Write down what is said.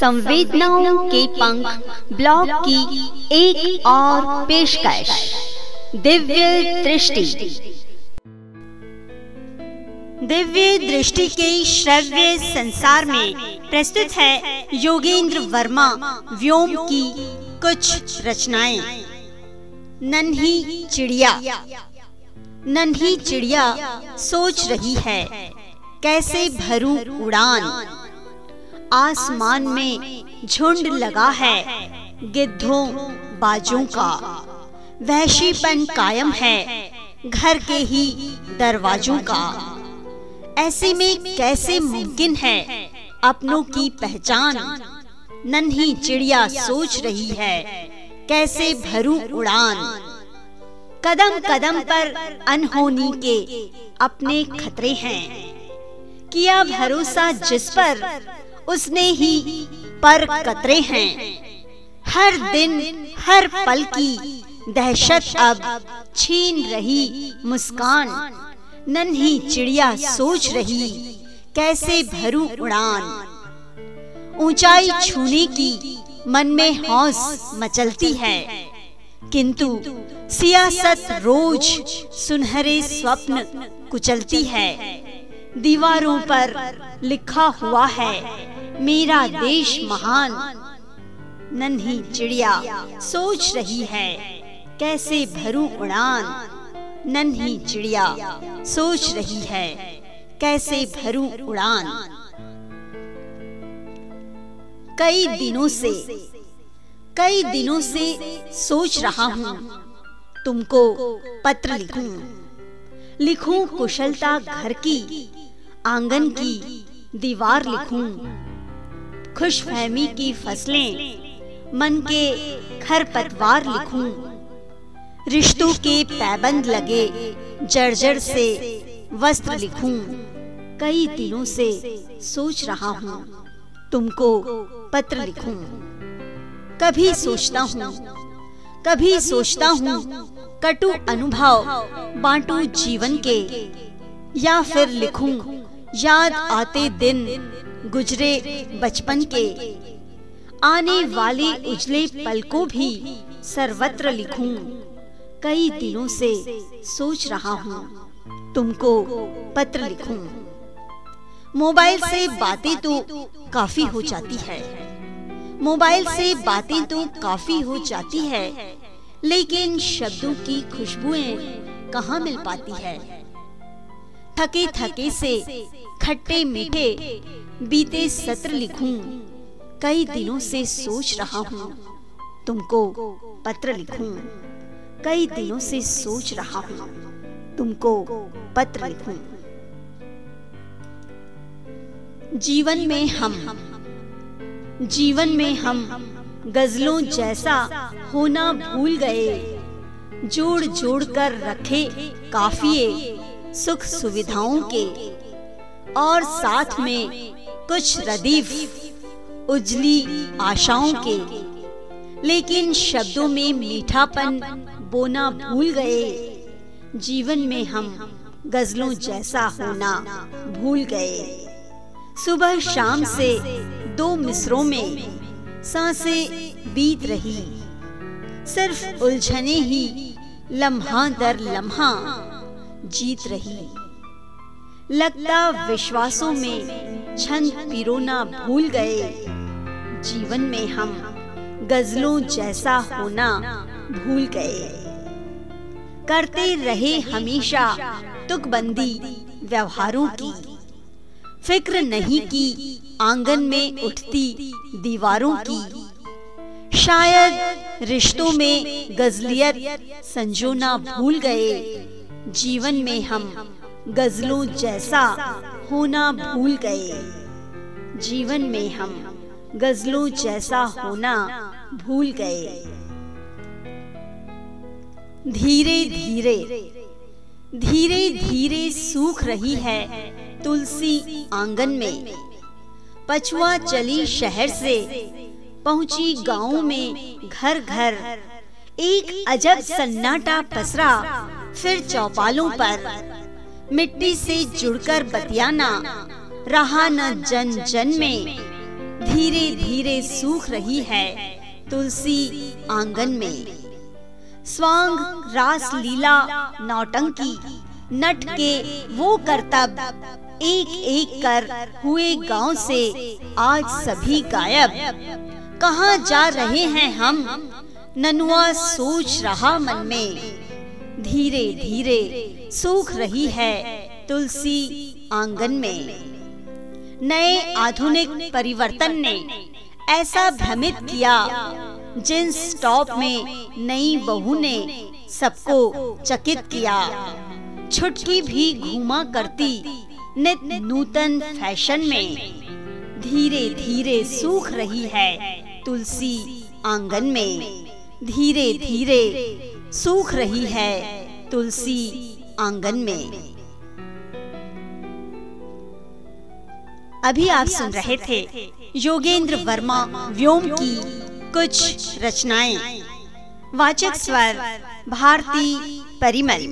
संवेदनाओं के पंख ब्लॉग की एक और पेशकश। दिव्य दृष्टि। दिव्य दृष्टि के श्रव्य संसार में प्रस्तुत है योगेंद्र वर्मा, व्योम की कुछ रचनाएँ। नन्ही चिड़िया। नन्ही चिड़िया सोच रही है, कैसे भरूं उड़ान? आसमान में झुंड लगा है, गिद्धों बाजों का। वहशीपन कायम है, घर के ही दरवाजों का। ऐसे में कैसे मुमकिन है अपनों की पहचान? नन्ही चिड़िया सोच रही है, कैसे भरू उड़ान? कदम कदम पर अनहोनी के अपने खतरे हैं। किया भरोसा जिस पर उसने ही पर कतरे हैं। हर दिन, हर पल की दहशत अब छीन रही मुस्कान। नन्ही चिड़िया सोच रही, कैसे भरू उड़ान। ऊंचाई छूने की मन में हौस मचलती है। किंतु सियासत रोज सुनहरे स्वप्न कुचलती है। दीवारों पर लिखा हुआ है मेरा देश महान, नन्ही चिड़िया सोच रही है, कैसे भरू उड़ान? नन्ही चिड़िया सोच रही है, कैसे भरू उड़ान? कई दिनों से, कई दिनों से सोच रहा हूँ, तुमको पत्र लिखूं। लिखूं कुशलता घर की, आँगन की, दीवार लिखूं। खुशफहमी की फ़सलें मन के खरपतवार लिखूं। रिश्तों के पैबंद लगे जर्जर से वस्त्र लिखूं। कई दिनों से सोच रहा हूँ। तुमको पत्र लिखूं। कभी सोचता हूँ। कभी सोचता हूँ। कटु अनुभव बांटू जीवन के। या फिर लिखूं याद आते दिन। गुजरे बचपन के। आने वाले उजले पल को भी सर्वत्र लिखूं। कई दिनों से सोच रहा हूँ, तुमको पत्र लिखूं। मोबाइल से बातें तो काफ़ी हो जाती है। मोबाइल से बातें तो काफ़ी हो जाती है, लेकिन शब्दों की खुशबुएँ कहाँ मिल पाती है? थके थके से खट्टे मीठे बीते सत्र लिखूं। कई दिनों से सोच रहा हूँ। तुमको पत्र लिखूं। कई दिनों से सोच रहा हूँ। तुमको पत्र लिखूं। जीवन में हम। जीवन में हम। गजलों जैसा होना भूल गए। जोड़ जोड़ कर रखे काफिए। सुख सुविधाओं के। और साथ में कुछ रदीफ, उजली आशाओं के। लेकिन शब्दों में मीठापन बोना भूल गए। जीवन में हम गजलों जैसा होना भूल गए। सुबह शाम से दो मिसरों में साँसें बीत रही। सिर्फ़ उलझने ही लम्हा दर लम्हा जीत रही। लगता विश्वासों में छंद पिरोना भूल गए। जीवन में हम गजलों जैसा होना भूल गए। करते रहे हमेशा तुकबंदी व्यवहारों की। फ़िक्र नहीं की आँगन में उठती दीवारों की। शायद रिश्तों में गजलियत संजोना भूल गए। जीवन में हम गजलों जैसा होना भूल गए। जीवन में हम गजलों जैसा होना भूल गए। धीरे धीरे धीरे धीरे सूख रही है तुलसी आँगन में। पछुआ चली शहर से, पहुँची गाँव में घर घर एक अजब सन्नाटा पसरा फिर चौपालों पर। मिट्टी से जुड़कर बतियाना, रहा न जन जन में। धीरे धीरे सूख रही है तुलसी आँगन में। स्वांग, रास लीला, नौटंकी, नट के वो करतब एक एक कर हुए गाँव से आज सभी गायब। कहाँ जा रहे हैं हम? ननुआ सोच रहा मन में। धीरे धीरे सूख रही है तुलसी आँगन में। नए आधुनिक परिवर्तन ने ऐसा भ्रमित किया जिन्स टॉप में नई बहू ने सबको चकित किया। छुटकी भी घूमा करती नित नूतन फ़ैशन में धीरे धीरे सूख रही है तुलसी आँगन में। धीरे धीरे सूख रही है तुलसी आँगन में। अभी आप सुन रहे थे योगेंद्र वर्मा व्योम की कुछ रचनाएँ। वाचक स्वर भारती परिमल।